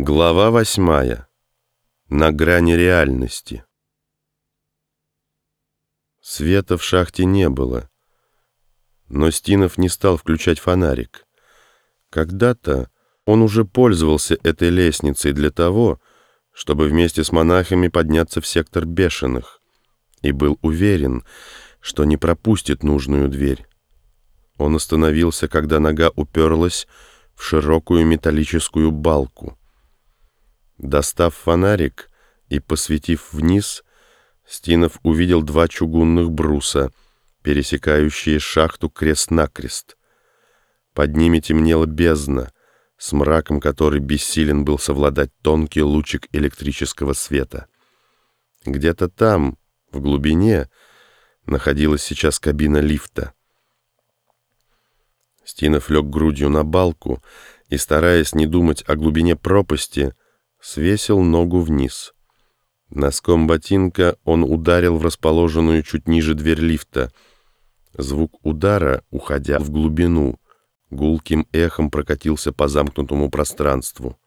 Глава восьмая. На грани реальности. Света в шахте не было, но Стинов не стал включать фонарик. Когда-то он уже пользовался этой лестницей для того, чтобы вместе с монахами подняться в сектор бешеных, и был уверен, что не пропустит нужную дверь. Он остановился, когда нога уперлась в широкую металлическую балку. Достав фонарик и посветив вниз, Стинов увидел два чугунных бруса, пересекающие шахту крест-накрест. Под ними темнела бездна, с мраком которой бессилен был совладать тонкий лучик электрического света. Где-то там, в глубине, находилась сейчас кабина лифта. Стинов лег грудью на балку и, стараясь не думать о глубине пропасти, свесил ногу вниз. Носком ботинка он ударил в расположенную чуть ниже дверь лифта. Звук удара, уходя в глубину, гулким эхом прокатился по замкнутому пространству.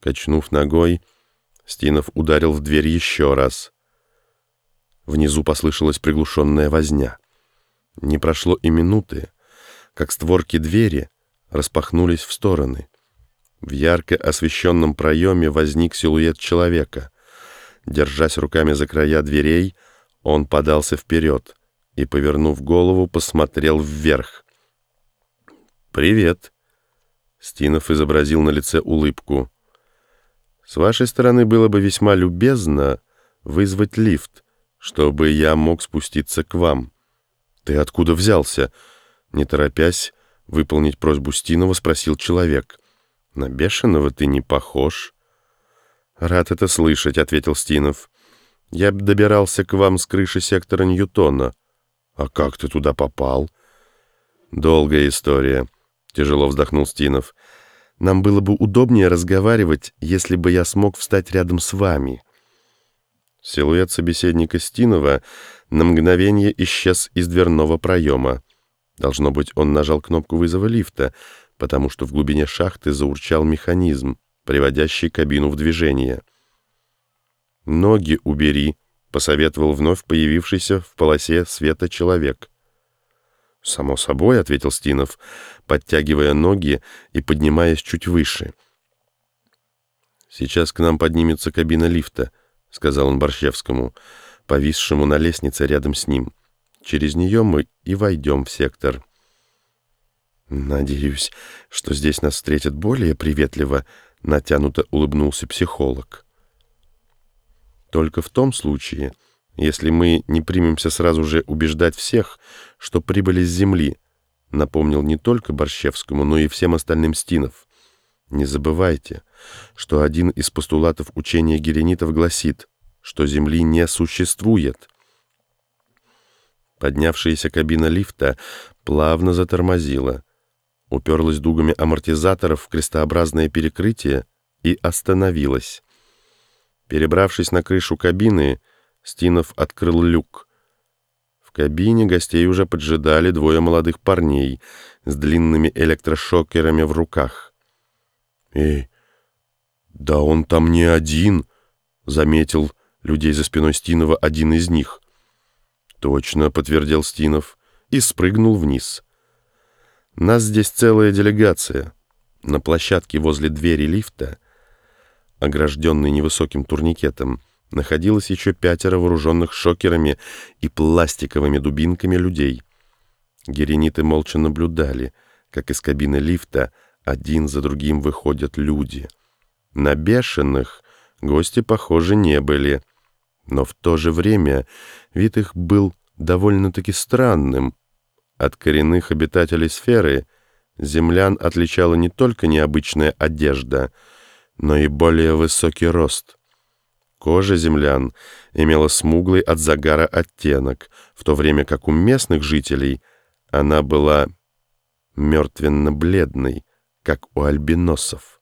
Качнув ногой, Стинов ударил в дверь еще раз. Внизу послышалась приглушенная возня. Не прошло и минуты, как створки двери распахнулись в стороны. В ярко освещенном проеме возник силуэт человека. Держась руками за края дверей, он подался вперед и, повернув голову, посмотрел вверх. «Привет!» Стинов изобразил на лице улыбку. «С вашей стороны было бы весьма любезно вызвать лифт, чтобы я мог спуститься к вам». «Ты откуда взялся?» Не торопясь выполнить просьбу Стинова, спросил человек. «На бешеного ты не похож». «Рад это слышать», — ответил Стинов. «Я добирался к вам с крыши сектора Ньютона». «А как ты туда попал?» «Долгая история», — тяжело вздохнул Стинов. «Нам было бы удобнее разговаривать, если бы я смог встать рядом с вами». Силуэт собеседника Стинова на мгновение исчез из дверного проема. Должно быть, он нажал кнопку вызова лифта — потому что в глубине шахты заурчал механизм, приводящий кабину в движение. «Ноги убери», — посоветовал вновь появившийся в полосе света человек. «Само собой», — ответил Стинов, подтягивая ноги и поднимаясь чуть выше. «Сейчас к нам поднимется кабина лифта», — сказал он Борщевскому, повисшему на лестнице рядом с ним. «Через нее мы и войдем в сектор». «Надеюсь, что здесь нас встретят более приветливо», — натянуто улыбнулся психолог. «Только в том случае, если мы не примемся сразу же убеждать всех, что прибыли с Земли», — напомнил не только Борщевскому, но и всем остальным Стинов. «Не забывайте, что один из постулатов учения геренитов гласит, что Земли не существует». Поднявшаяся кабина лифта плавно затормозила — уперлась дугами амортизаторов в крестообразное перекрытие и остановилась. Перебравшись на крышу кабины, Стинов открыл люк. В кабине гостей уже поджидали двое молодых парней с длинными электрошокерами в руках. «Эй, да он там не один!» — заметил людей за спиной Стинова один из них. «Точно», — подтвердил Стинов и спрыгнул вниз. Нас здесь целая делегация. На площадке возле двери лифта, огражденной невысоким турникетом, находилось еще пятеро вооруженных шокерами и пластиковыми дубинками людей. Герениты молча наблюдали, как из кабины лифта один за другим выходят люди. На бешеных гости, похоже, не были, но в то же время вид их был довольно-таки странным — от коренных обитателей сферы землян отличала не только необычная одежда, но и более высокий рост. Кожа землян имела смуглый от загара оттенок, в то время как у местных жителей она была мертвенно-бледной, как у альбиносов.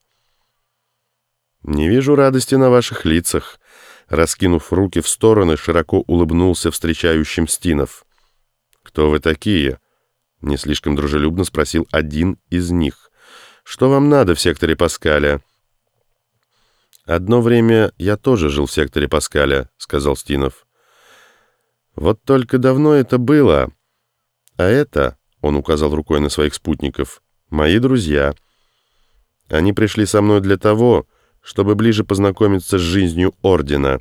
«Не вижу радости на ваших лицах», — раскинув руки в стороны, широко улыбнулся встречающим Стинов. «Кто вы такие?» Не слишком дружелюбно спросил один из них. «Что вам надо в секторе Паскаля?» «Одно время я тоже жил в секторе Паскаля», — сказал Стинов. «Вот только давно это было. А это, — он указал рукой на своих спутников, — мои друзья. Они пришли со мной для того, чтобы ближе познакомиться с жизнью Ордена».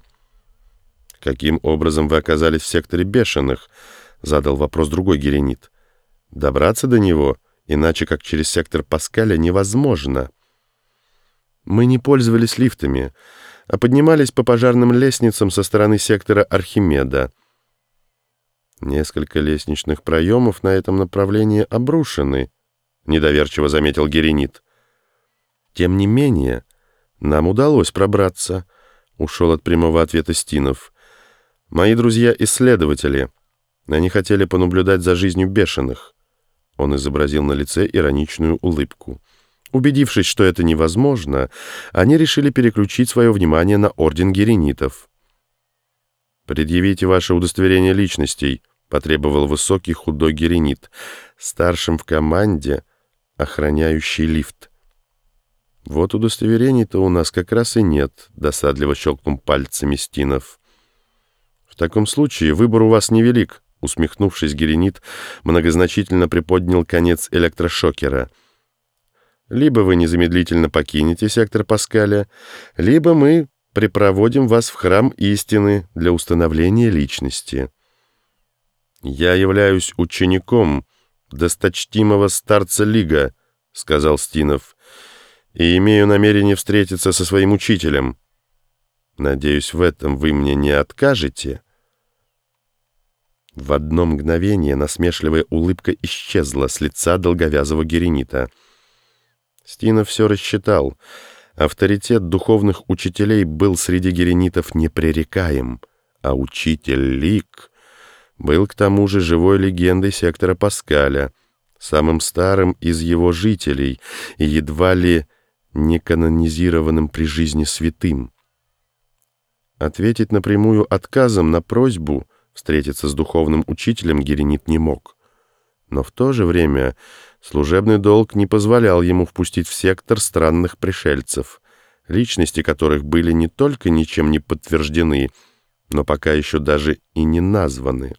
«Каким образом вы оказались в секторе бешеных?» — задал вопрос другой Геренит. «Добраться до него, иначе как через сектор Паскаля, невозможно». Мы не пользовались лифтами, а поднимались по пожарным лестницам со стороны сектора Архимеда. Несколько лестничных проемов на этом направлении обрушены, недоверчиво заметил Геренит. Тем не менее, нам удалось пробраться, ушел от прямого ответа Стинов. Мои друзья-исследователи, они хотели понаблюдать за жизнью бешеных. Он изобразил на лице ироничную улыбку. Убедившись, что это невозможно, они решили переключить свое внимание на орден геренитов. «Предъявите ваше удостоверение личностей», — потребовал высокий худой геренит, старшим в команде, охраняющий лифт. «Вот удостоверений-то у нас как раз и нет», — досадливо щелкнул пальцами Стинов. «В таком случае выбор у вас невелик», — усмехнувшись, геренит многозначительно приподнял конец электрошокера — либо вы незамедлительно покинете сектор Паскаля, либо мы припроводим вас в храм истины для установления личности. «Я являюсь учеником досточтимого старца Лига», — сказал Стинов, «и имею намерение встретиться со своим учителем. Надеюсь, в этом вы мне не откажете». В одно мгновение насмешливая улыбка исчезла с лица долговязого геренита — Стина все рассчитал. Авторитет духовных учителей был среди геренитов непререкаем, а учитель Лик был к тому же живой легендой сектора Паскаля, самым старым из его жителей и едва ли не канонизированным при жизни святым. Ответить напрямую отказом на просьбу встретиться с духовным учителем Геренит не мог. Но в то же время служебный долг не позволял ему впустить в сектор странных пришельцев, личности которых были не только ничем не подтверждены, но пока еще даже и не названы.